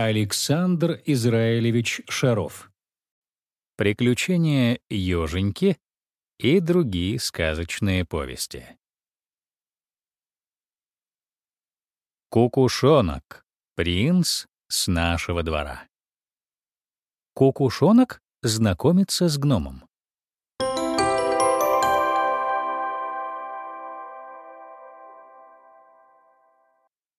Александр Израилевич Шаров. Приключения Ёженьки и другие сказочные повести. Кукушонок. Принц с нашего двора. Кукушонок знакомится с гномом.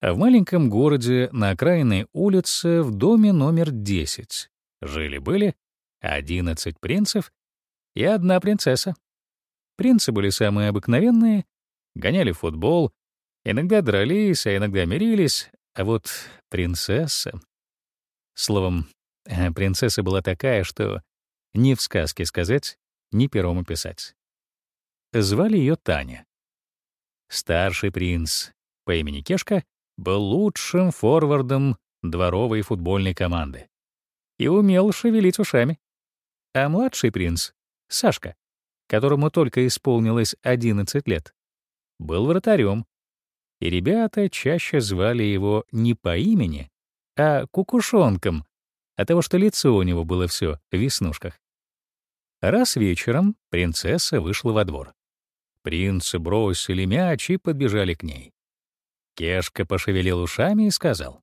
В маленьком городе на окраинной улице в доме номер 10 жили-были 11 принцев и одна принцесса. Принцы были самые обыкновенные, гоняли футбол, иногда дрались, а иногда мирились, а вот принцесса... Словом, принцесса была такая, что ни в сказке сказать, ни пером описать. Звали ее Таня. Старший принц по имени Кешка был лучшим форвардом дворовой футбольной команды и умел шевелить ушами. А младший принц, Сашка, которому только исполнилось 11 лет, был вратарем, и ребята чаще звали его не по имени, а кукушонком, от того, что лицо у него было все в веснушках. Раз вечером принцесса вышла во двор. Принцы бросили мяч и подбежали к ней. Кешка пошевелил ушами и сказал.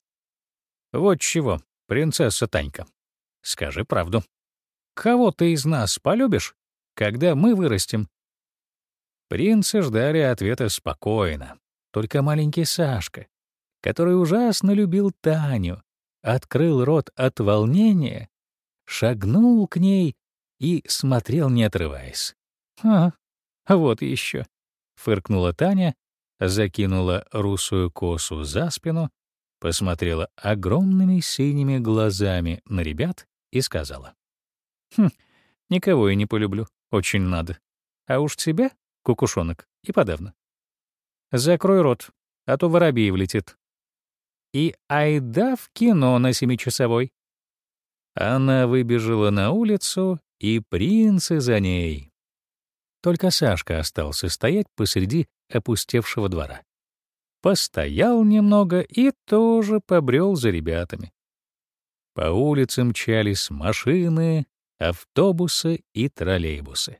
«Вот чего, принцесса Танька, скажи правду. Кого ты из нас полюбишь, когда мы вырастем?» Принцы ждали ответа спокойно. Только маленький Сашка, который ужасно любил Таню, открыл рот от волнения, шагнул к ней и смотрел, не отрываясь. «А, вот еще», — фыркнула Таня закинула русую косу за спину, посмотрела огромными синими глазами на ребят и сказала. «Хм, никого я не полюблю, очень надо. А уж тебя, кукушонок, и подавно. Закрой рот, а то воробей влетит. И айда в кино на семичасовой». Она выбежала на улицу, и принцы за ней. Только Сашка остался стоять посреди опустевшего двора. Постоял немного и тоже побрел за ребятами. По улицам мчались машины, автобусы и троллейбусы.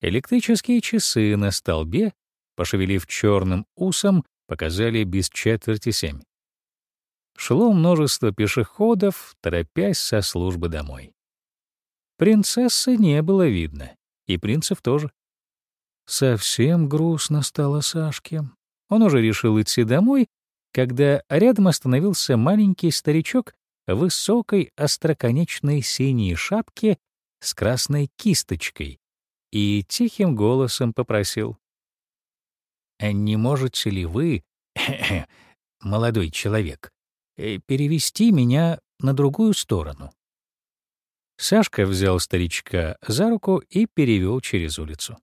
Электрические часы на столбе, пошевелив черным усом, показали без четверти семь. Шло множество пешеходов, торопясь со службы домой. Принцессы не было видно, и принцев тоже. Совсем грустно стало Сашке. Он уже решил идти домой, когда рядом остановился маленький старичок в высокой остроконечной синей шапке с красной кисточкой и тихим голосом попросил. «А «Не можете ли вы, молодой человек, э, перевести меня на другую сторону?» Сашка взял старичка за руку и перевел через улицу.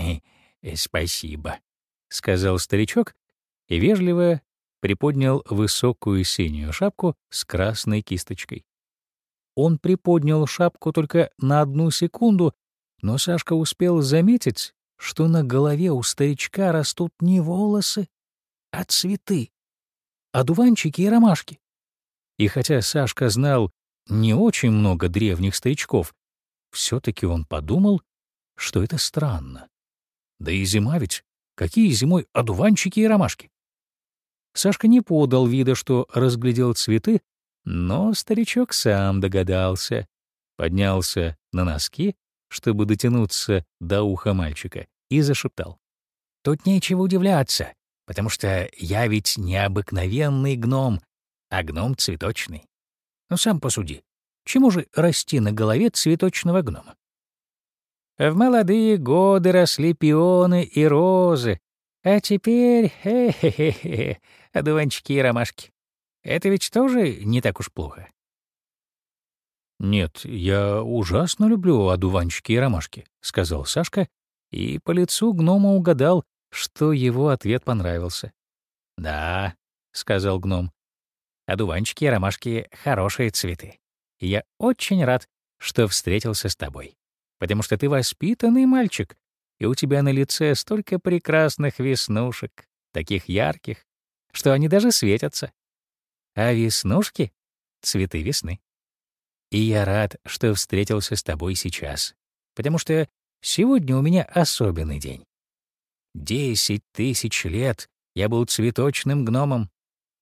«Э, «Спасибо», — сказал старичок и вежливо приподнял высокую синюю шапку с красной кисточкой. Он приподнял шапку только на одну секунду, но Сашка успел заметить, что на голове у старичка растут не волосы, а цветы, одуванчики и ромашки. И хотя Сашка знал не очень много древних старичков, все-таки он подумал, что это странно. Да и зима ведь. Какие зимой одуванчики и ромашки? Сашка не подал вида, что разглядел цветы, но старичок сам догадался. Поднялся на носки, чтобы дотянуться до уха мальчика, и зашептал. «Тут нечего удивляться, потому что я ведь необыкновенный гном, а гном цветочный. Ну, сам посуди, чему же расти на голове цветочного гнома? В молодые годы росли пионы и розы, а теперь, хе-хе-хе, одуванчики и ромашки. Это ведь тоже не так уж плохо. «Нет, я ужасно люблю одуванчики и ромашки», — сказал Сашка, и по лицу гнома угадал, что его ответ понравился. «Да», — сказал гном, — «одуванчики и ромашки — хорошие цветы. Я очень рад, что встретился с тобой потому что ты воспитанный мальчик, и у тебя на лице столько прекрасных веснушек, таких ярких, что они даже светятся. А веснушки цветы весны. И я рад, что встретился с тобой сейчас, потому что сегодня у меня особенный день. Десять тысяч лет я был цветочным гномом,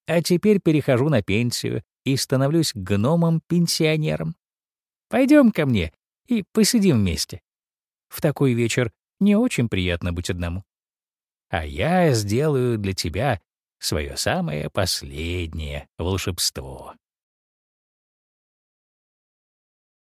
а теперь перехожу на пенсию и становлюсь гномом-пенсионером. Пойдем ко мне и посидим вместе. В такой вечер не очень приятно быть одному. А я сделаю для тебя свое самое последнее волшебство.